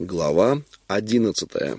Глава одиннадцатая.